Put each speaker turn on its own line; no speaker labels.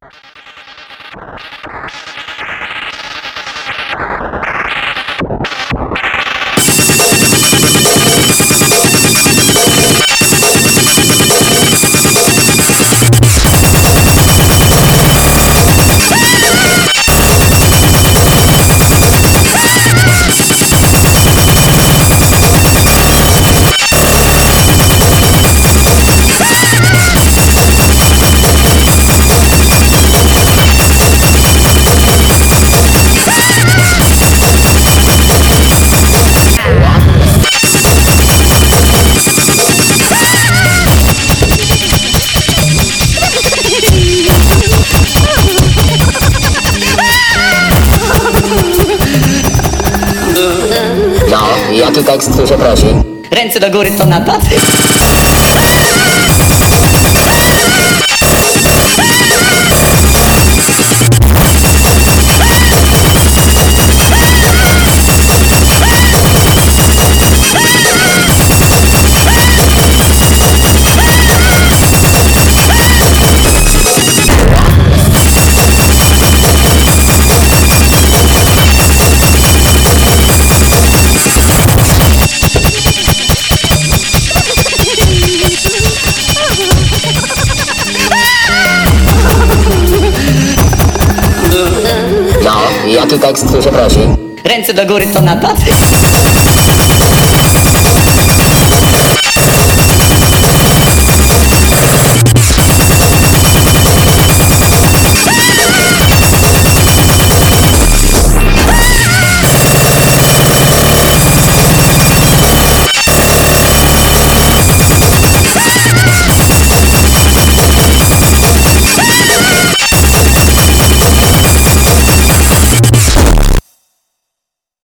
Thank you. No, jaki tekst tu się prosi?
Ręce do góry to napad?
Jaki tekst tu się?
Ręce do góry to napad?